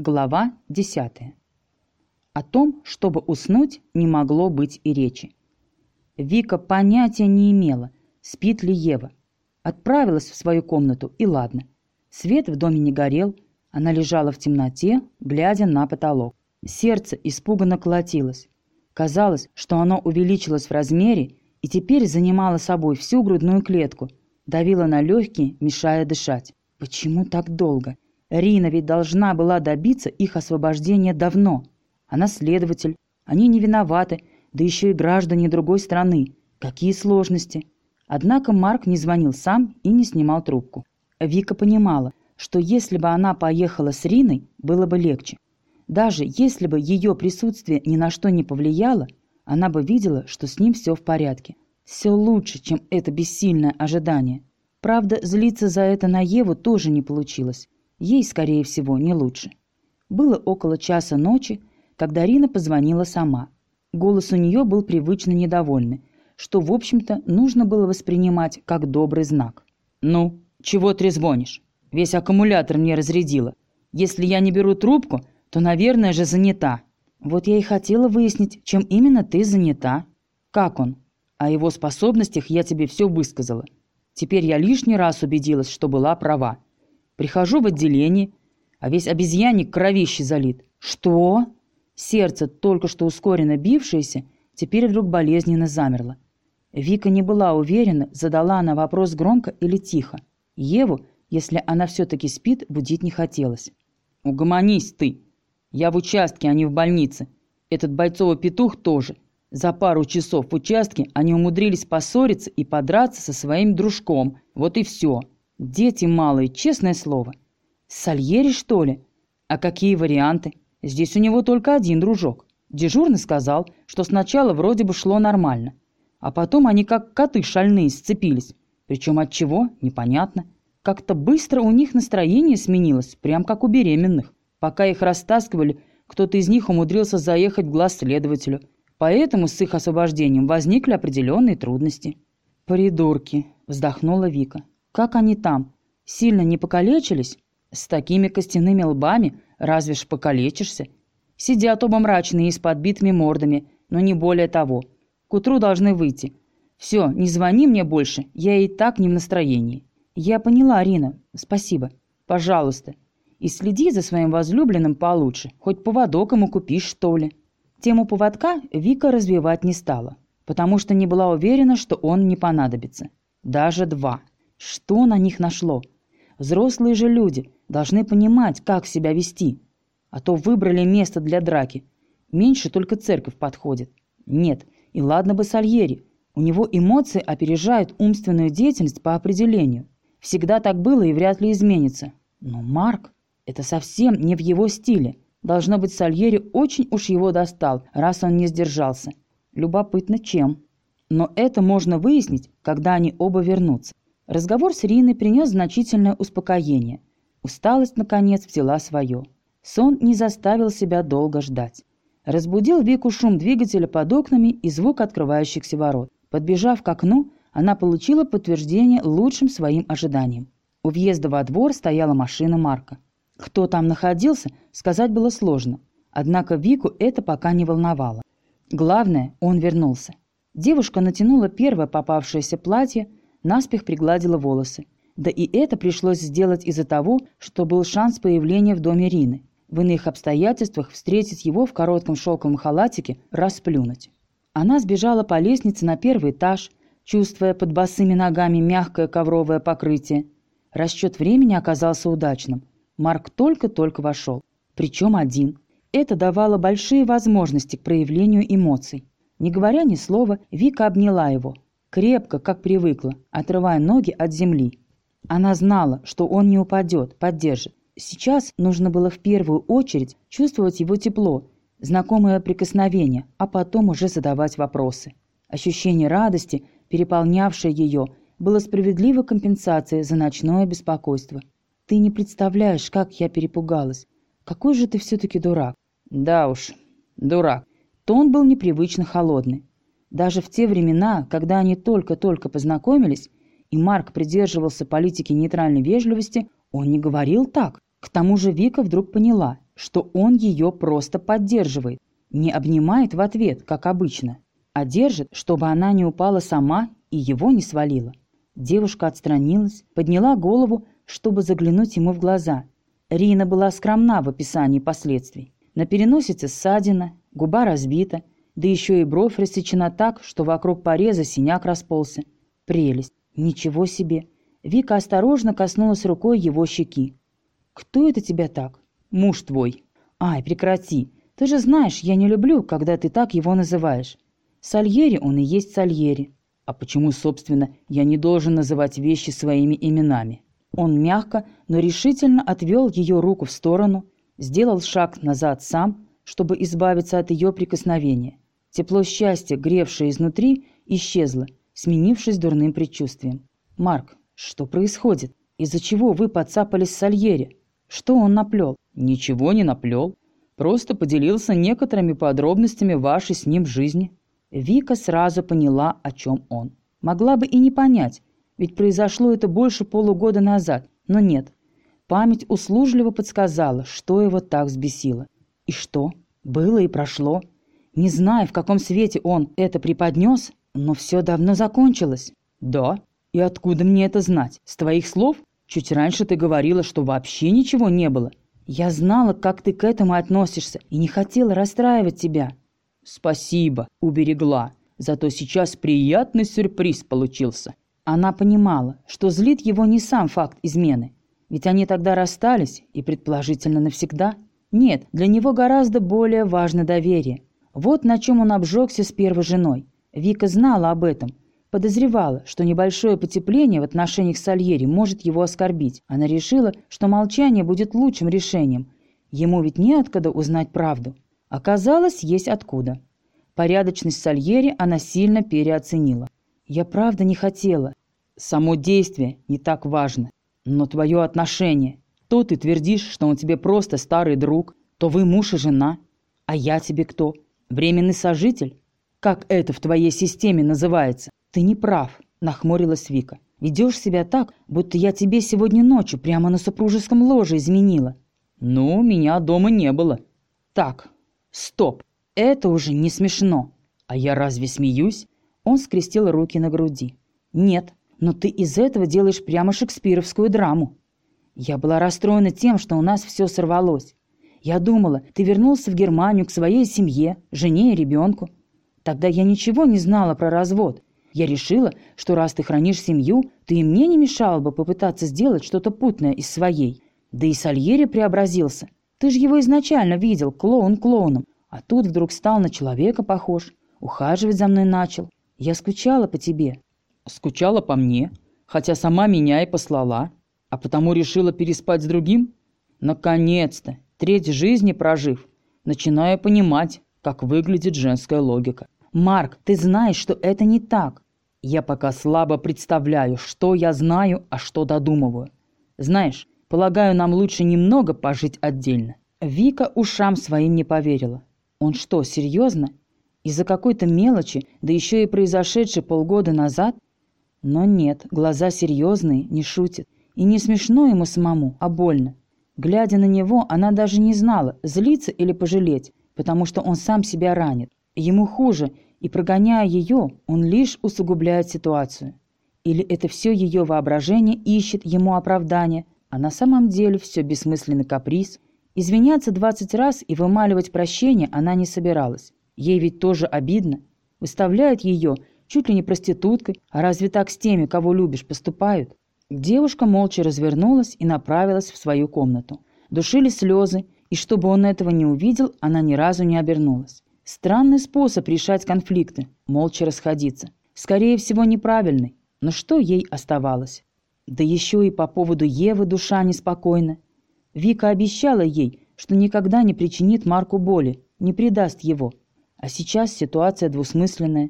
Глава 10. О том, чтобы уснуть, не могло быть и речи. Вика понятия не имела, спит ли Ева. Отправилась в свою комнату, и ладно. Свет в доме не горел, она лежала в темноте, глядя на потолок. Сердце испуганно колотилось. Казалось, что оно увеличилось в размере и теперь занимало собой всю грудную клетку, давило на легкие, мешая дышать. Почему так долго? Рина ведь должна была добиться их освобождения давно. Она следователь, они не виноваты, да еще и граждане другой страны. Какие сложности? Однако Марк не звонил сам и не снимал трубку. Вика понимала, что если бы она поехала с Риной, было бы легче. Даже если бы ее присутствие ни на что не повлияло, она бы видела, что с ним все в порядке. Все лучше, чем это бессильное ожидание. Правда, злиться за это на Еву тоже не получилось. Ей, скорее всего, не лучше. Было около часа ночи, когда Рина позвонила сама. Голос у нее был привычно недовольный, что, в общем-то, нужно было воспринимать как добрый знак. «Ну, чего трезвонишь? Весь аккумулятор мне разрядило. Если я не беру трубку, то, наверное же, занята». «Вот я и хотела выяснить, чем именно ты занята. Как он? О его способностях я тебе все высказала. Теперь я лишний раз убедилась, что была права. Прихожу в отделение, а весь обезьянник кровище залит. Что? Сердце, только что ускоренно бившееся, теперь вдруг болезненно замерло. Вика не была уверена, задала она вопрос громко или тихо. Еву, если она все-таки спит, будить не хотелось. «Угомонись ты! Я в участке, а не в больнице. Этот бойцовый петух тоже. За пару часов в участке они умудрились поссориться и подраться со своим дружком. Вот и все. Дети малые, честное слово. Сальери, что ли? А какие варианты? Здесь у него только один дружок. Дежурный сказал, что сначала вроде бы шло нормально. А потом они как коты шальные сцепились. Причем от чего? Непонятно. Как-то быстро у них настроение сменилось, прям как у беременных. Пока их растаскивали, кто-то из них умудрился заехать в глаз следователю. Поэтому с их освобождением возникли определенные трудности. «Придурки!» – вздохнула Вика. Как они там? Сильно не покалечились? С такими костяными лбами разве ж покалечишься? Сидят оба мрачные и с подбитыми мордами, но не более того. К утру должны выйти. Все, не звони мне больше, я и так не в настроении. Я поняла, Арина, спасибо. Пожалуйста. И следи за своим возлюбленным получше, хоть поводок ему купишь, что ли. Тему поводка Вика развивать не стала, потому что не была уверена, что он не понадобится. Даже два. Что на них нашло? Взрослые же люди должны понимать, как себя вести. А то выбрали место для драки. Меньше только церковь подходит. Нет, и ладно бы Сальери. У него эмоции опережают умственную деятельность по определению. Всегда так было и вряд ли изменится. Но Марк, это совсем не в его стиле. Должно быть, Сальери очень уж его достал, раз он не сдержался. Любопытно, чем. Но это можно выяснить, когда они оба вернутся. Разговор с Риной принес значительное успокоение. Усталость, наконец, взяла свое. Сон не заставил себя долго ждать. Разбудил Вику шум двигателя под окнами и звук открывающихся ворот. Подбежав к окну, она получила подтверждение лучшим своим ожиданиям. У въезда во двор стояла машина Марка. Кто там находился, сказать было сложно. Однако Вику это пока не волновало. Главное, он вернулся. Девушка натянула первое попавшееся платье, наспех пригладила волосы. Да и это пришлось сделать из-за того, что был шанс появления в доме Рины. В иных обстоятельствах встретить его в коротком шелковом халатике – расплюнуть. Она сбежала по лестнице на первый этаж, чувствуя под босыми ногами мягкое ковровое покрытие. Расчет времени оказался удачным. Марк только-только вошел. Причем один. Это давало большие возможности к проявлению эмоций. Не говоря ни слова, Вика обняла его – крепко, как привыкла, отрывая ноги от земли. Она знала, что он не упадет, поддержит. Сейчас нужно было в первую очередь чувствовать его тепло, знакомое прикосновение, а потом уже задавать вопросы. Ощущение радости, переполнявшее ее, было справедливой компенсацией за ночное беспокойство. «Ты не представляешь, как я перепугалась. Какой же ты все-таки дурак?» «Да уж, дурак». Тон был непривычно холодный. Даже в те времена, когда они только-только познакомились, и Марк придерживался политики нейтральной вежливости, он не говорил так. К тому же Вика вдруг поняла, что он ее просто поддерживает, не обнимает в ответ, как обычно, а держит, чтобы она не упала сама и его не свалила. Девушка отстранилась, подняла голову, чтобы заглянуть ему в глаза. Рина была скромна в описании последствий. На переносице ссадина, губа разбита, да еще и бровь рассечена так, что вокруг пореза синяк расползся. Прелесть! Ничего себе! Вика осторожно коснулась рукой его щеки. «Кто это тебя так?» «Муж твой». «Ай, прекрати! Ты же знаешь, я не люблю, когда ты так его называешь. Сальери он и есть Сальери. А почему, собственно, я не должен называть вещи своими именами?» Он мягко, но решительно отвел ее руку в сторону, сделал шаг назад сам, чтобы избавиться от ее прикосновения. Тепло счастья, гревшее изнутри, исчезло, сменившись дурным предчувствием. «Марк, что происходит? Из-за чего вы подцапались с Сальери? Что он наплел?» «Ничего не наплел. Просто поделился некоторыми подробностями вашей с ним жизни». Вика сразу поняла, о чем он. Могла бы и не понять, ведь произошло это больше полугода назад, но нет. Память услужливо подсказала, что его так взбесило. И что? Было и прошло. Не знаю, в каком свете он это преподнес, но все давно закончилось. Да? И откуда мне это знать? С твоих слов? Чуть раньше ты говорила, что вообще ничего не было. Я знала, как ты к этому относишься, и не хотела расстраивать тебя. Спасибо, уберегла. Зато сейчас приятный сюрприз получился. Она понимала, что злит его не сам факт измены, ведь они тогда расстались и, предположительно, навсегда. Нет, для него гораздо более важно доверие. Вот на чем он обжегся с первой женой. Вика знала об этом, подозревала, что небольшое потепление в отношениях с Альери может его оскорбить. Она решила, что молчание будет лучшим решением. Ему ведь неоткуда узнать правду. Оказалось, есть откуда. Порядочность Сальери она сильно переоценила. «Я правда не хотела. Само действие не так важно. Но твое отношение. То ты твердишь, что он тебе просто старый друг, то вы муж и жена. А я тебе кто? Временный сожитель? Как это в твоей системе называется? Ты не прав», — нахмурилась Вика. «Ведешь себя так, будто я тебе сегодня ночью прямо на супружеском ложе изменила». «Ну, меня дома не было». «Так, стоп, это уже не смешно». «А я разве смеюсь?» Он скрестил руки на груди. «Нет, но ты из этого делаешь прямо шекспировскую драму. Я была расстроена тем, что у нас все сорвалось. Я думала, ты вернулся в Германию к своей семье, жене и ребенку. Тогда я ничего не знала про развод. Я решила, что раз ты хранишь семью, ты и мне не мешало бы попытаться сделать что-то путное из своей. Да и Сальери преобразился. Ты же его изначально видел, клоун клоуном. А тут вдруг стал на человека похож. Ухаживать за мной начал. Я скучала по тебе. Скучала по мне, хотя сама меня и послала, а потому решила переспать с другим? Наконец-то, треть жизни прожив, начинаю понимать, как выглядит женская логика. Марк, ты знаешь, что это не так. Я пока слабо представляю, что я знаю, а что додумываю. Знаешь, полагаю, нам лучше немного пожить отдельно. Вика ушам своим не поверила. Он что, серьезно? Из-за какой-то мелочи, да еще и произошедшей полгода назад, но нет, глаза серьезные, не шутит. И не смешно ему самому, а больно. Глядя на него, она даже не знала, злиться или пожалеть, потому что он сам себя ранит. Ему хуже, и прогоняя ее, он лишь усугубляет ситуацию. Или это все ее воображение ищет ему оправдание, а на самом деле все бессмысленный каприз. Извиняться двадцать раз и вымаливать прощение она не собиралась. Ей ведь тоже обидно. Выставляет ее чуть ли не проституткой, а разве так с теми, кого любишь, поступают? Девушка молча развернулась и направилась в свою комнату. Душили слезы, и чтобы он этого не увидел, она ни разу не обернулась. Странный способ решать конфликты, молча расходиться. Скорее всего, неправильный. Но что ей оставалось? Да еще и по поводу Евы душа неспокойна. Вика обещала ей, что никогда не причинит Марку боли, не предаст его. А сейчас ситуация двусмысленная.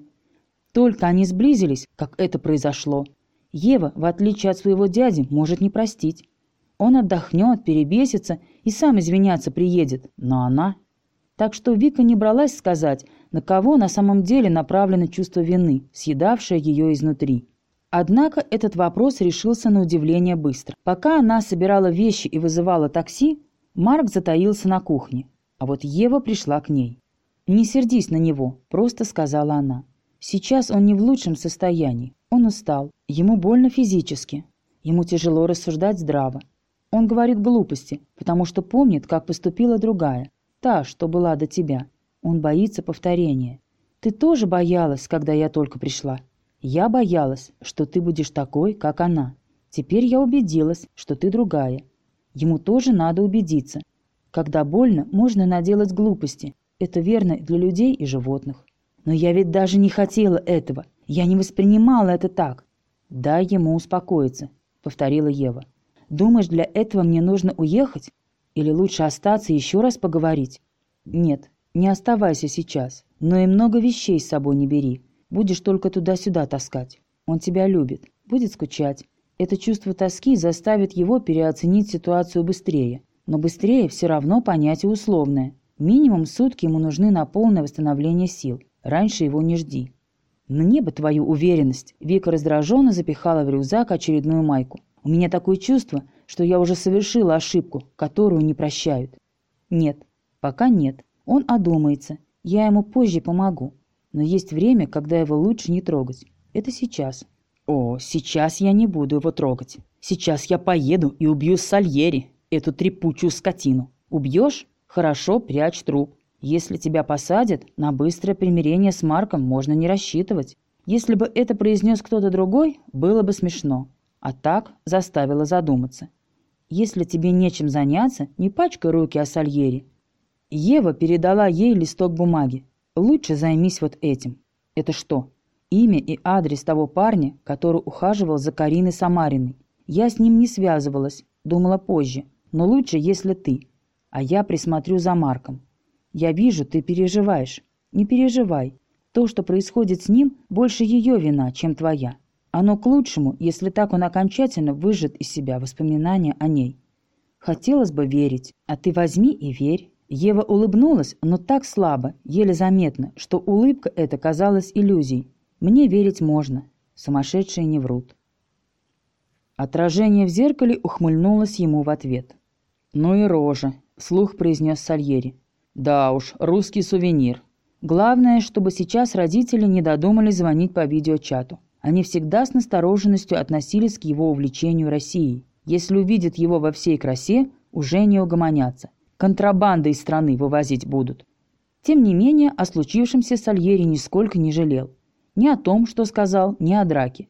Только они сблизились, как это произошло. Ева, в отличие от своего дяди, может не простить. Он отдохнет, перебесится и сам извиняться приедет, но она... Так что Вика не бралась сказать, на кого на самом деле направлено чувство вины, съедавшее ее изнутри. Однако этот вопрос решился на удивление быстро. Пока она собирала вещи и вызывала такси, Марк затаился на кухне, а вот Ева пришла к ней. «Не сердись на него», — просто сказала она. «Сейчас он не в лучшем состоянии. Он устал. Ему больно физически. Ему тяжело рассуждать здраво. Он говорит глупости, потому что помнит, как поступила другая, та, что была до тебя. Он боится повторения. Ты тоже боялась, когда я только пришла. Я боялась, что ты будешь такой, как она. Теперь я убедилась, что ты другая. Ему тоже надо убедиться. Когда больно, можно наделать глупости. Это верно для людей и животных. Но я ведь даже не хотела этого. Я не воспринимала это так. Дай ему успокоиться, повторила Ева. Думаешь, для этого мне нужно уехать? Или лучше остаться и еще раз поговорить? Нет, не оставайся сейчас. Но и много вещей с собой не бери. Будешь только туда-сюда таскать. Он тебя любит, будет скучать. Это чувство тоски заставит его переоценить ситуацию быстрее. Но быстрее все равно понятие условное. Минимум сутки ему нужны на полное восстановление сил. Раньше его не жди. Мне бы твою уверенность. Вика раздраженно запихала в рюкзак очередную майку. У меня такое чувство, что я уже совершила ошибку, которую не прощают. Нет, пока нет. Он одумается. Я ему позже помогу. Но есть время, когда его лучше не трогать. Это сейчас. О, сейчас я не буду его трогать. Сейчас я поеду и убью Сальери, эту трепучую скотину. Убьешь? Хорошо, прячь труп. Если тебя посадят, на быстрое примирение с Марком можно не рассчитывать. Если бы это произнес кто-то другой, было бы смешно. А так заставило задуматься. Если тебе нечем заняться, не пачкай руки о Сальери. Ева передала ей листок бумаги. Лучше займись вот этим. Это что? Имя и адрес того парня, который ухаживал за Кариной Самариной. Я с ним не связывалась, думала позже, но лучше, если ты. А я присмотрю за Марком. Я вижу, ты переживаешь. Не переживай. То, что происходит с ним, больше ее вина, чем твоя. Оно к лучшему, если так он окончательно выжжет из себя воспоминания о ней. Хотелось бы верить, а ты возьми и верь. Ева улыбнулась, но так слабо, еле заметно, что улыбка эта казалась иллюзией. Мне верить можно. Сумасшедшие не врут. Отражение в зеркале ухмыльнулось ему в ответ. «Ну и рожа», — вслух произнес Сальери. «Да уж, русский сувенир. Главное, чтобы сейчас родители не додумались звонить по видеочату. Они всегда с настороженностью относились к его увлечению Россией. Если увидят его во всей красе, уже не угомонятся. Контрабандой из страны вывозить будут». Тем не менее, о случившемся Сальери нисколько не жалел. Ни о том, что сказал, ни о драке.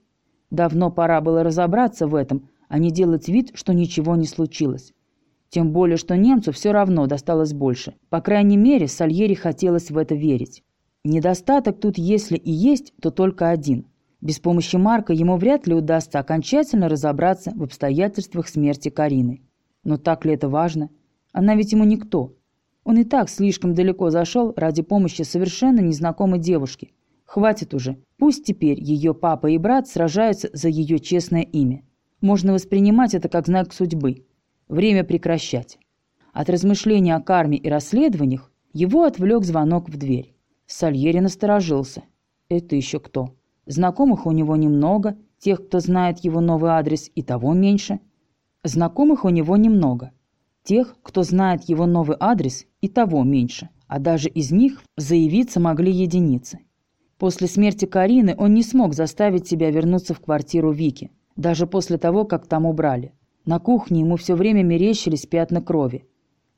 Давно пора было разобраться в этом, а не делать вид, что ничего не случилось. Тем более, что немцу все равно досталось больше. По крайней мере, Сальери хотелось в это верить. Недостаток тут, если и есть, то только один. Без помощи Марка ему вряд ли удастся окончательно разобраться в обстоятельствах смерти Карины. Но так ли это важно? Она ведь ему никто. Он и так слишком далеко зашел ради помощи совершенно незнакомой девушки, Хватит уже. Пусть теперь ее папа и брат сражаются за ее честное имя. Можно воспринимать это как знак судьбы. Время прекращать. От размышления о карме и расследованиях его отвлек звонок в дверь. Сальери насторожился. Это еще кто? Знакомых у него немного, тех, кто знает его новый адрес, и того меньше. Знакомых у него немного. Тех, кто знает его новый адрес, и того меньше. А даже из них заявиться могли единицы. После смерти Карины он не смог заставить себя вернуться в квартиру Вики, даже после того, как там убрали. На кухне ему все время мерещились пятна крови.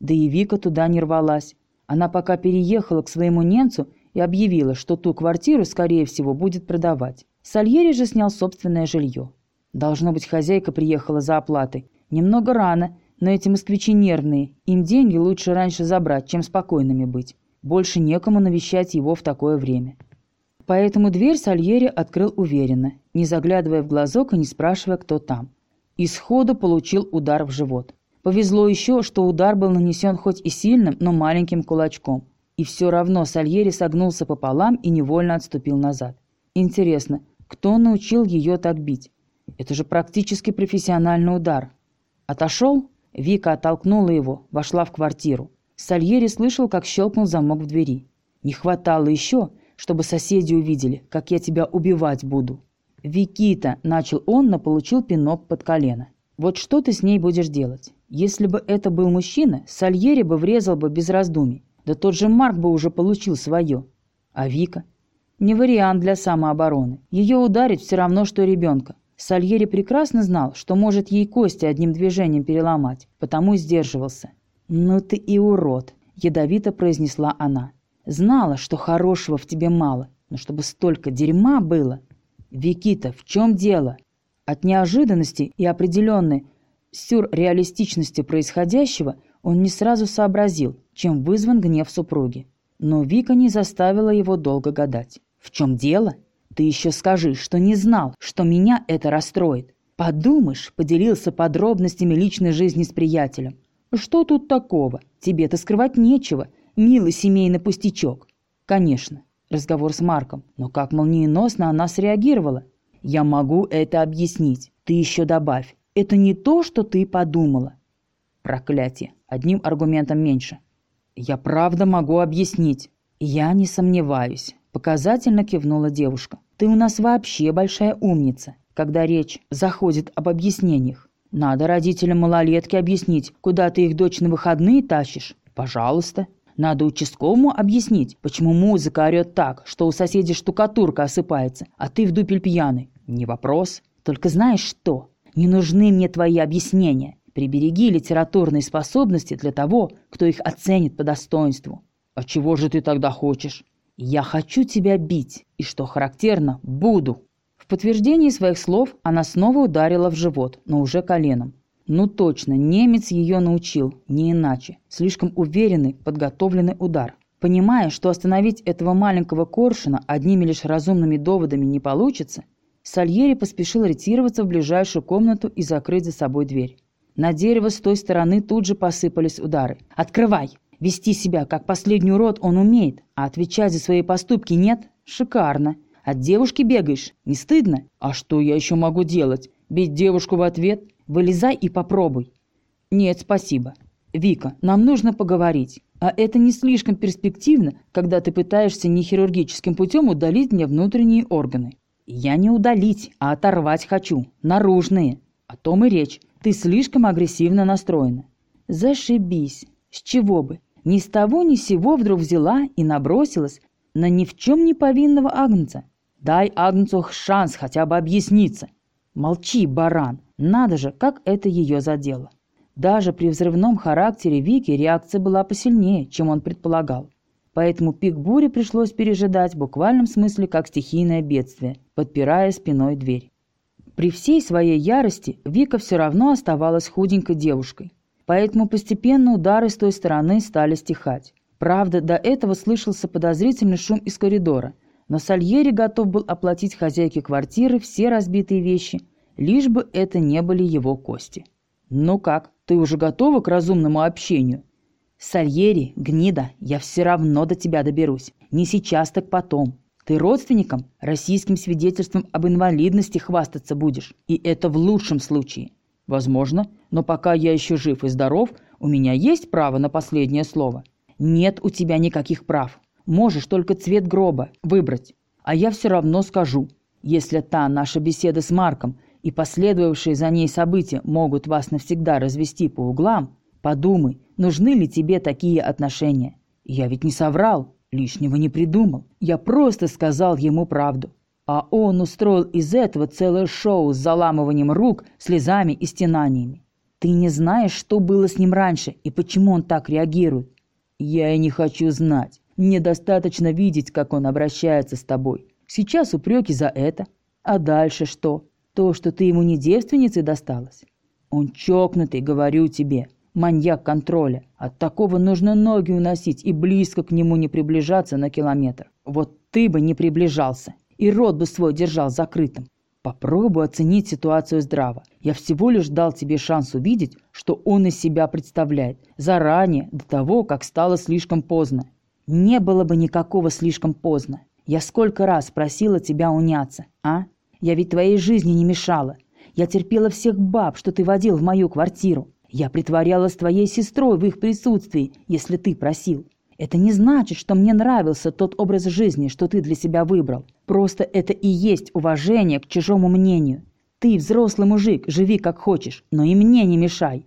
Да и Вика туда не рвалась. Она пока переехала к своему немцу и объявила, что ту квартиру, скорее всего, будет продавать. Сальери же снял собственное жилье. Должно быть, хозяйка приехала за оплатой. Немного рано, но эти москвичи нервные. Им деньги лучше раньше забрать, чем спокойными быть. Больше некому навещать его в такое время. Поэтому дверь Сальери открыл уверенно, не заглядывая в глазок и не спрашивая, кто там. И сходу получил удар в живот. Повезло еще, что удар был нанесен хоть и сильным, но маленьким кулачком. И все равно Сальери согнулся пополам и невольно отступил назад. Интересно, кто научил ее так бить? Это же практически профессиональный удар. Отошел? Вика оттолкнула его, вошла в квартиру. Сальери слышал, как щелкнул замок в двери. Не хватало еще, чтобы соседи увидели, как я тебя убивать буду». «Викита», — начал он, но получил пинок под колено. «Вот что ты с ней будешь делать? Если бы это был мужчина, Сальери бы врезал бы без раздумий. Да тот же Марк бы уже получил свое. А Вика? Не вариант для самообороны. Ее ударить все равно, что ребенка. Сальери прекрасно знал, что может ей кости одним движением переломать, потому сдерживался. «Ну ты и урод», – ядовито произнесла она. «Знала, что хорошего в тебе мало, но чтобы столько дерьма было...» «Викита, в чем дело?» От неожиданности и определенной сюрреалистичности происходящего он не сразу сообразил, чем вызван гнев супруги. Но Вика не заставила его долго гадать. «В чем дело? Ты еще скажи, что не знал, что меня это расстроит. Подумаешь, поделился подробностями личной жизни с приятелем. Что тут такого? Тебе-то скрывать нечего. Милый семейный пустячок. Конечно, разговор с Марком. Но как молниеносно она среагировала. Я могу это объяснить. Ты еще добавь. Это не то, что ты подумала. Проклятие. Одним аргументом меньше. Я правда могу объяснить. Я не сомневаюсь. Показательно кивнула девушка. Ты у нас вообще большая умница, когда речь заходит об объяснениях. Надо родителям малолетки объяснить, куда ты их дочь на выходные тащишь. Пожалуйста. Надо участковому объяснить, почему музыка орет так, что у соседей штукатурка осыпается, а ты в дупель пьяный. Не вопрос. Только знаешь что? Не нужны мне твои объяснения. Прибереги литературные способности для того, кто их оценит по достоинству. А чего же ты тогда хочешь? Я хочу тебя бить, и, что характерно, буду. В подтверждении своих слов она снова ударила в живот, но уже коленом. Ну точно, немец ее научил, не иначе. Слишком уверенный, подготовленный удар. Понимая, что остановить этого маленького коршуна одними лишь разумными доводами не получится, Сальери поспешил ретироваться в ближайшую комнату и закрыть за собой дверь. На дерево с той стороны тут же посыпались удары. «Открывай! Вести себя, как последний урод, он умеет, а отвечать за свои поступки нет? Шикарно! От девушки бегаешь? Не стыдно? А что я еще могу делать? Бить девушку в ответ? Вылезай и попробуй. Нет, спасибо. Вика, нам нужно поговорить. А это не слишком перспективно, когда ты пытаешься не хирургическим путем удалить мне внутренние органы. Я не удалить, а оторвать хочу. Наружные. О том и речь. Ты слишком агрессивно настроена. Зашибись. С чего бы? Ни с того ни с сего вдруг взяла и набросилась на ни в чем не повинного Агнца. Дай Агнцу шанс хотя бы объясниться. Молчи, баран. Надо же, как это ее задело. Даже при взрывном характере Вики реакция была посильнее, чем он предполагал. Поэтому пик бури пришлось пережидать в буквальном смысле как стихийное бедствие, подпирая спиной дверь. При всей своей ярости Вика все равно оставалась худенькой девушкой. Поэтому постепенно удары с той стороны стали стихать. Правда, до этого слышался подозрительный шум из коридора, но Сальери готов был оплатить хозяйке квартиры все разбитые вещи, лишь бы это не были его кости. «Ну как, ты уже готова к разумному общению?» «Сальери, гнида, я все равно до тебя доберусь. Не сейчас, так потом. Ты родственникам российским свидетельством об инвалидности хвастаться будешь. И это в лучшем случае. Возможно, но пока я еще жив и здоров, у меня есть право на последнее слово. Нет у тебя никаких прав. Можешь только цвет гроба выбрать. А я все равно скажу. Если та наша беседа с Марком и последовавшие за ней события могут вас навсегда развести по углам, подумай, нужны ли тебе такие отношения. Я ведь не соврал, лишнего не придумал. Я просто сказал ему правду. А он устроил из этого целое шоу с заламыванием рук, слезами и стенаниями. Ты не знаешь, что было с ним раньше и почему он так реагирует. Я и не хочу знать. Мне достаточно видеть, как он обращается с тобой. Сейчас упреки за это. А дальше что? То, что ты ему не девственницей досталась? Он чокнутый, говорю тебе. Маньяк контроля. От такого нужно ноги уносить и близко к нему не приближаться на километр. Вот ты бы не приближался и рот бы свой держал закрытым. Попробуй оценить ситуацию здраво. Я всего лишь дал тебе шанс увидеть, что он из себя представляет, заранее, до того, как стало слишком поздно. Не было бы никакого слишком поздно. Я сколько раз просила тебя уняться, а? Я ведь твоей жизни не мешала. Я терпела всех баб, что ты водил в мою квартиру. Я притворялась твоей сестрой в их присутствии, если ты просил. Это не значит, что мне нравился тот образ жизни, что ты для себя выбрал. Просто это и есть уважение к чужому мнению. Ты взрослый мужик, живи как хочешь, но и мне не мешай.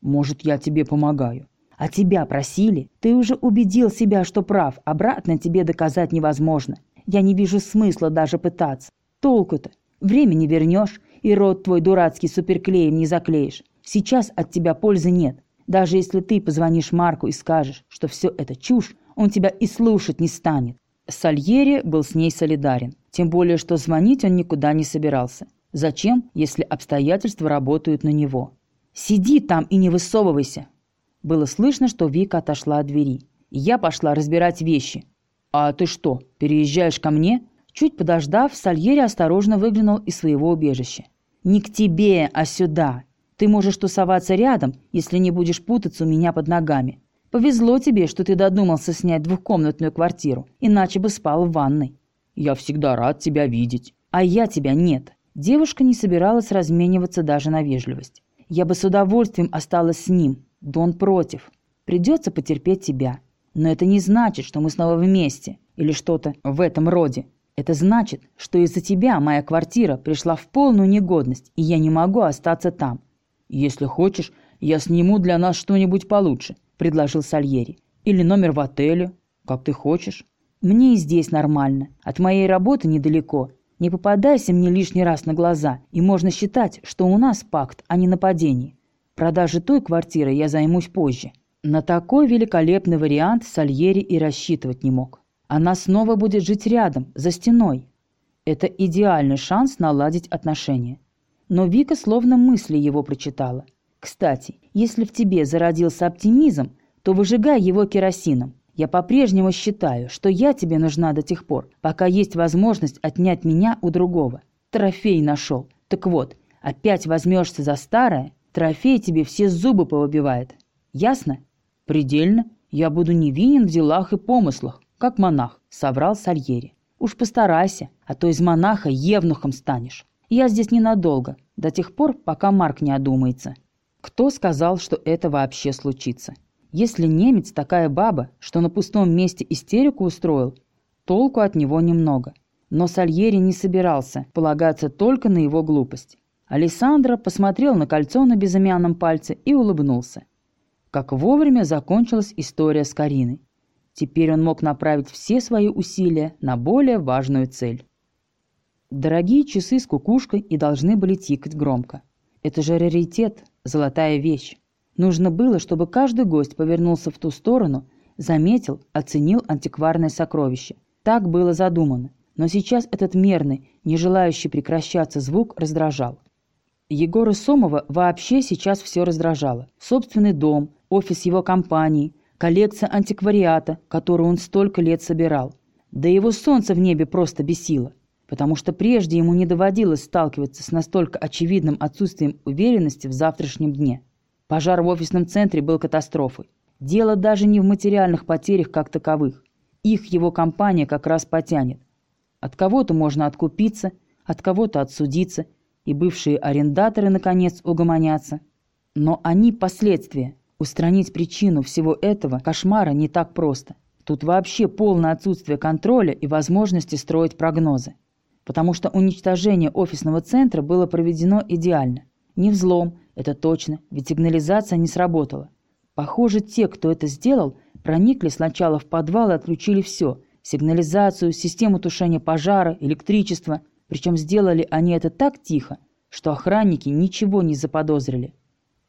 Может, я тебе помогаю. А тебя просили? Ты уже убедил себя, что прав. Обратно тебе доказать невозможно. Я не вижу смысла даже пытаться. Толку-то? Время не вернешь, и рот твой дурацкий суперклеем не заклеишь. Сейчас от тебя пользы нет. Даже если ты позвонишь Марку и скажешь, что все это чушь, он тебя и слушать не станет. Сальери был с ней солидарен. Тем более, что звонить он никуда не собирался. Зачем, если обстоятельства работают на него? «Сиди там и не высовывайся!» Было слышно, что Вика отошла от двери. Я пошла разбирать вещи. «А ты что, переезжаешь ко мне?» Чуть подождав, Сальери осторожно выглянул из своего убежища. «Не к тебе, а сюда. Ты можешь тусоваться рядом, если не будешь путаться у меня под ногами. Повезло тебе, что ты додумался снять двухкомнатную квартиру, иначе бы спал в ванной». «Я всегда рад тебя видеть». «А я тебя нет». Девушка не собиралась размениваться даже на вежливость. «Я бы с удовольствием осталась с ним, Дон против. Придется потерпеть тебя. Но это не значит, что мы снова вместе или что-то в этом роде. Это значит, что из-за тебя моя квартира пришла в полную негодность, и я не могу остаться там. Если хочешь, я сниму для нас что-нибудь получше, предложил Сальери. Или номер в отеле, как ты хочешь. Мне и здесь нормально. От моей работы недалеко. Не попадайся мне лишний раз на глаза, и можно считать, что у нас пакт, а не нападение. Продажей той квартиры я займусь позже. На такой великолепный вариант Сальери и рассчитывать не мог. Она снова будет жить рядом, за стеной. Это идеальный шанс наладить отношения. Но Вика словно мысли его прочитала. «Кстати, если в тебе зародился оптимизм, то выжигай его керосином. Я по-прежнему считаю, что я тебе нужна до тех пор, пока есть возможность отнять меня у другого. Трофей нашел. Так вот, опять возьмешься за старое, Трофей тебе все зубы повыбивает. Ясно? Предельно. Я буду невинен в делах и помыслах, как монах, соврал Сальери. Уж постарайся, а то из монаха евнухом станешь. Я здесь ненадолго, до тех пор, пока Марк не одумается. Кто сказал, что это вообще случится? Если немец такая баба, что на пустом месте истерику устроил, толку от него немного. Но Сальери не собирался полагаться только на его глупость. Александра посмотрел на кольцо на безымянном пальце и улыбнулся. Как вовремя закончилась история с Кариной. Теперь он мог направить все свои усилия на более важную цель. Дорогие часы с кукушкой и должны были тикать громко. Это же раритет, золотая вещь. Нужно было, чтобы каждый гость повернулся в ту сторону, заметил, оценил антикварное сокровище. Так было задумано. Но сейчас этот мерный, не желающий прекращаться звук раздражал. Егора Сомова вообще сейчас все раздражало. Собственный дом, офис его компании, коллекция антиквариата, которую он столько лет собирал. Да его солнце в небе просто бесило, потому что прежде ему не доводилось сталкиваться с настолько очевидным отсутствием уверенности в завтрашнем дне. Пожар в офисном центре был катастрофой. Дело даже не в материальных потерях как таковых. Их его компания как раз потянет. От кого-то можно откупиться, от кого-то отсудиться – и бывшие арендаторы, наконец, угомонятся. Но они последствия. Устранить причину всего этого кошмара не так просто. Тут вообще полное отсутствие контроля и возможности строить прогнозы. Потому что уничтожение офисного центра было проведено идеально. Не взлом, это точно, ведь сигнализация не сработала. Похоже, те, кто это сделал, проникли сначала в подвал и отключили все – сигнализацию, систему тушения пожара, электричество, причем сделали они это так тихо, что охранники ничего не заподозрили.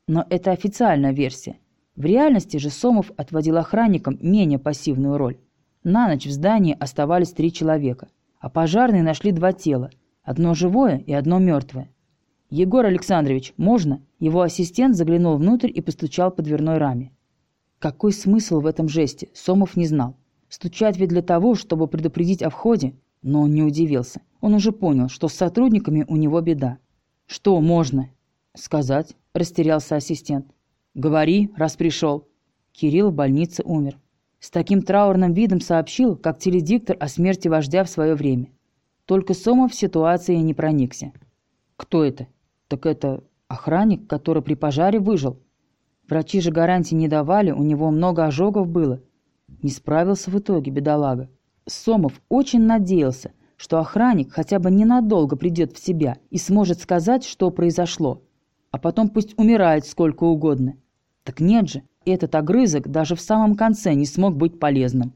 Но это официальная версия. В реальности же Сомов отводил охранникам менее пассивную роль. На ночь в здании оставались три человека, а пожарные нашли два тела, одно живое и одно мертвое. «Егор Александрович, можно?» Его ассистент заглянул внутрь и постучал по дверной раме. Какой смысл в этом жесте, Сомов не знал. Стучать ведь для того, чтобы предупредить о входе, но он не удивился. Он уже понял, что с сотрудниками у него беда. «Что можно?» «Сказать», – растерялся ассистент. «Говори, раз пришел». Кирилл в больнице умер. С таким траурным видом сообщил, как теледиктор о смерти вождя в свое время. Только Сомов в ситуации не проникся. «Кто это?» «Так это охранник, который при пожаре выжил. Врачи же гарантии не давали, у него много ожогов было. Не справился в итоге, бедолага. Сомов очень надеялся, что охранник хотя бы ненадолго придет в себя и сможет сказать, что произошло. А потом пусть умирает сколько угодно. Так нет же, этот огрызок даже в самом конце не смог быть полезным.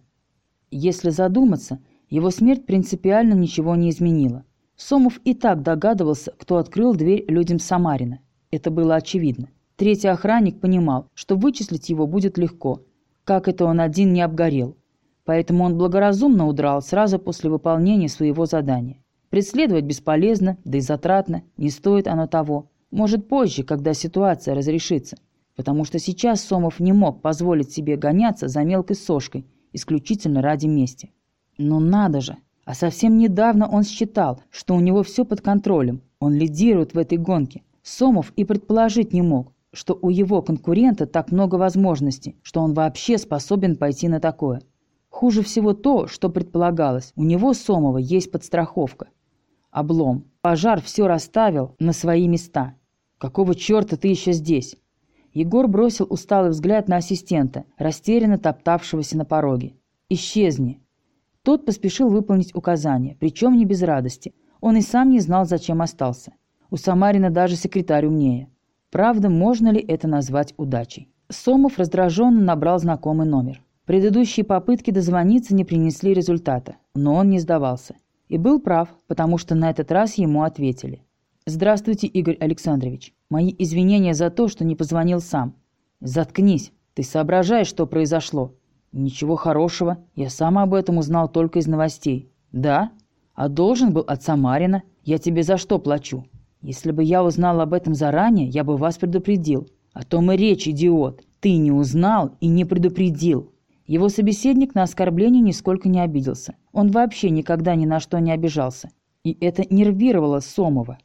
Если задуматься, его смерть принципиально ничего не изменила. Сомов и так догадывался, кто открыл дверь людям Самарина. Это было очевидно. Третий охранник понимал, что вычислить его будет легко. Как это он один не обгорел. Поэтому он благоразумно удрал сразу после выполнения своего задания. Преследовать бесполезно, да и затратно, не стоит оно того. Может позже, когда ситуация разрешится. Потому что сейчас Сомов не мог позволить себе гоняться за мелкой сошкой, исключительно ради мести. Но надо же! А совсем недавно он считал, что у него все под контролем. Он лидирует в этой гонке. Сомов и предположить не мог, что у его конкурента так много возможностей, что он вообще способен пойти на такое. Хуже всего то, что предполагалось. У него, Сомова, есть подстраховка. Облом. Пожар все расставил на свои места. Какого черта ты еще здесь? Егор бросил усталый взгляд на ассистента, растерянно топтавшегося на пороге. «Исчезни!» Тот поспешил выполнить указание, причем не без радости. Он и сам не знал, зачем остался. У Самарина даже секретарь умнее. Правда, можно ли это назвать удачей? Сомов раздраженно набрал знакомый номер. Предыдущие попытки дозвониться не принесли результата, но он не сдавался. И был прав, потому что на этот раз ему ответили. «Здравствуйте, Игорь Александрович. Мои извинения за то, что не позвонил сам». «Заткнись. Ты соображаешь, что произошло?» «Ничего хорошего. Я сам об этом узнал только из новостей». «Да? А должен был от Самарина. Я тебе за что плачу?» «Если бы я узнал об этом заранее, я бы вас предупредил. О том и речь, идиот. Ты не узнал и не предупредил». Его собеседник на оскорбление нисколько не обиделся. Он вообще никогда ни на что не обижался. И это нервировало Сомова.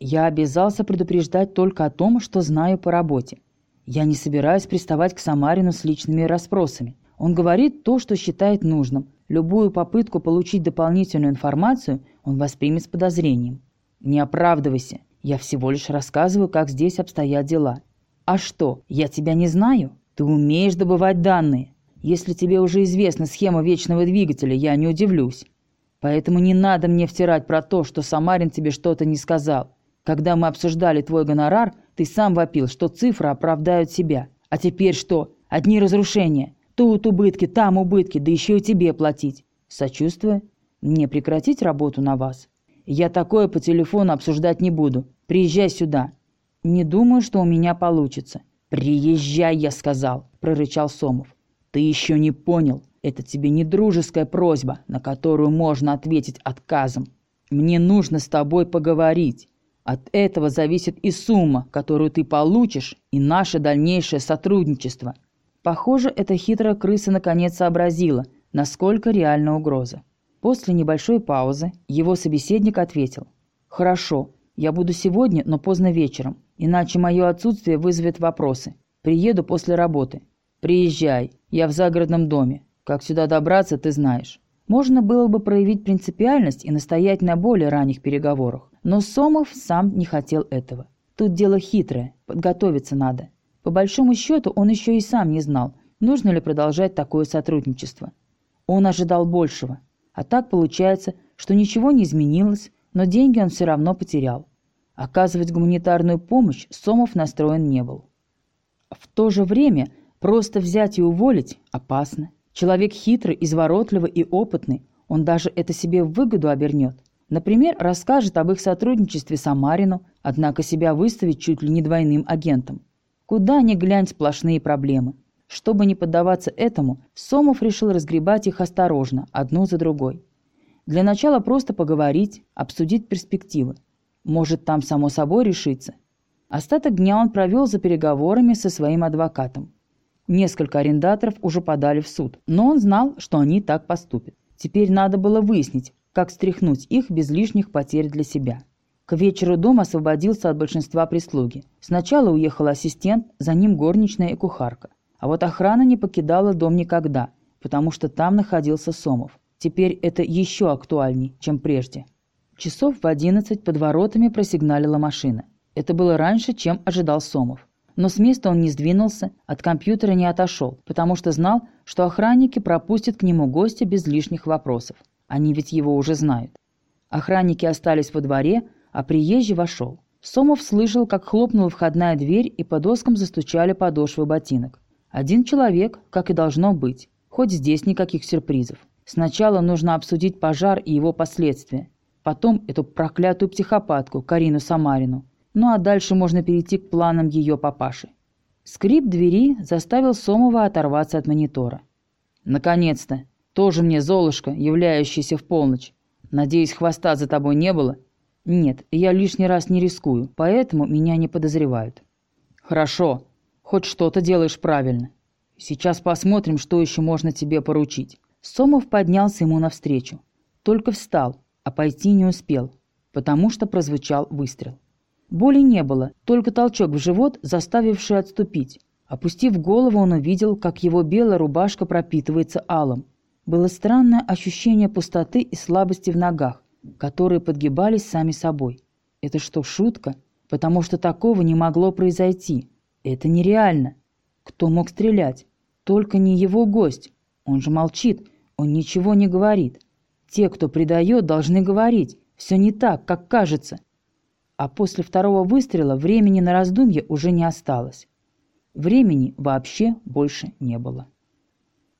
«Я обязался предупреждать только о том, что знаю по работе. Я не собираюсь приставать к Самарину с личными расспросами. Он говорит то, что считает нужным. Любую попытку получить дополнительную информацию он воспримет с подозрением. Не оправдывайся. Я всего лишь рассказываю, как здесь обстоят дела. А что, я тебя не знаю? Ты умеешь добывать данные. Если тебе уже известна схема вечного двигателя, я не удивлюсь. Поэтому не надо мне втирать про то, что Самарин тебе что-то не сказал. Когда мы обсуждали твой гонорар, ты сам вопил, что цифры оправдают себя. А теперь что? Одни разрушения. Тут убытки, там убытки, да еще и тебе платить. Сочувствую. Мне прекратить работу на вас? Я такое по телефону обсуждать не буду. Приезжай сюда. Не думаю, что у меня получится. Приезжай, я сказал, прорычал Сомов. Ты еще не понял. Это тебе не дружеская просьба, на которую можно ответить отказом. Мне нужно с тобой поговорить. От этого зависит и сумма, которую ты получишь, и наше дальнейшее сотрудничество. Похоже, эта хитрая крыса наконец сообразила, насколько реальна угроза. После небольшой паузы его собеседник ответил. «Хорошо, я буду сегодня, но поздно вечером, иначе мое отсутствие вызовет вопросы. Приеду после работы. Приезжай, я в загородном доме. Как сюда добраться, ты знаешь. Можно было бы проявить принципиальность и настоять на более ранних переговорах. Но Сомов сам не хотел этого. Тут дело хитрое, подготовиться надо. По большому счету он еще и сам не знал, нужно ли продолжать такое сотрудничество. Он ожидал большего. А так получается, что ничего не изменилось, но деньги он все равно потерял. Оказывать гуманитарную помощь Сомов настроен не был. В то же время Просто взять и уволить опасно. Человек хитрый, изворотливый и опытный. Он даже это себе в выгоду обернет. Например, расскажет об их сотрудничестве с Амарину, однако себя выставит чуть ли не двойным агентом. Куда ни глянь сплошные проблемы. Чтобы не поддаваться этому, Сомов решил разгребать их осторожно, одну за другой. Для начала просто поговорить, обсудить перспективы. Может, там само собой решится. Остаток дня он провел за переговорами со своим адвокатом. Несколько арендаторов уже подали в суд, но он знал, что они так поступят. Теперь надо было выяснить, как стряхнуть их без лишних потерь для себя. К вечеру дом освободился от большинства прислуги. Сначала уехал ассистент, за ним горничная и кухарка. А вот охрана не покидала дом никогда, потому что там находился Сомов. Теперь это еще актуальней, чем прежде. Часов в одиннадцать под воротами просигналила машина. Это было раньше, чем ожидал Сомов. Но с места он не сдвинулся, от компьютера не отошел, потому что знал, что охранники пропустят к нему гостя без лишних вопросов. Они ведь его уже знают. Охранники остались во дворе, а приезжий вошел. Сомов слышал, как хлопнула входная дверь и по доскам застучали подошвы ботинок. Один человек, как и должно быть. Хоть здесь никаких сюрпризов. Сначала нужно обсудить пожар и его последствия. Потом эту проклятую психопатку, Карину Самарину. Ну а дальше можно перейти к планам ее папаши. Скрип двери заставил Сомова оторваться от монитора. «Наконец-то! Тоже мне Золушка, являющаяся в полночь. Надеюсь, хвоста за тобой не было?» «Нет, я лишний раз не рискую, поэтому меня не подозревают». «Хорошо. Хоть что-то делаешь правильно. Сейчас посмотрим, что еще можно тебе поручить». Сомов поднялся ему навстречу. Только встал, а пойти не успел, потому что прозвучал выстрел. Боли не было, только толчок в живот, заставивший отступить. Опустив голову, он увидел, как его белая рубашка пропитывается алым. Было странное ощущение пустоты и слабости в ногах, которые подгибались сами собой. Это что, шутка? Потому что такого не могло произойти. Это нереально. Кто мог стрелять? Только не его гость. Он же молчит, он ничего не говорит. Те, кто предает, должны говорить. Все не так, как кажется. А после второго выстрела времени на раздумье уже не осталось. Времени вообще больше не было.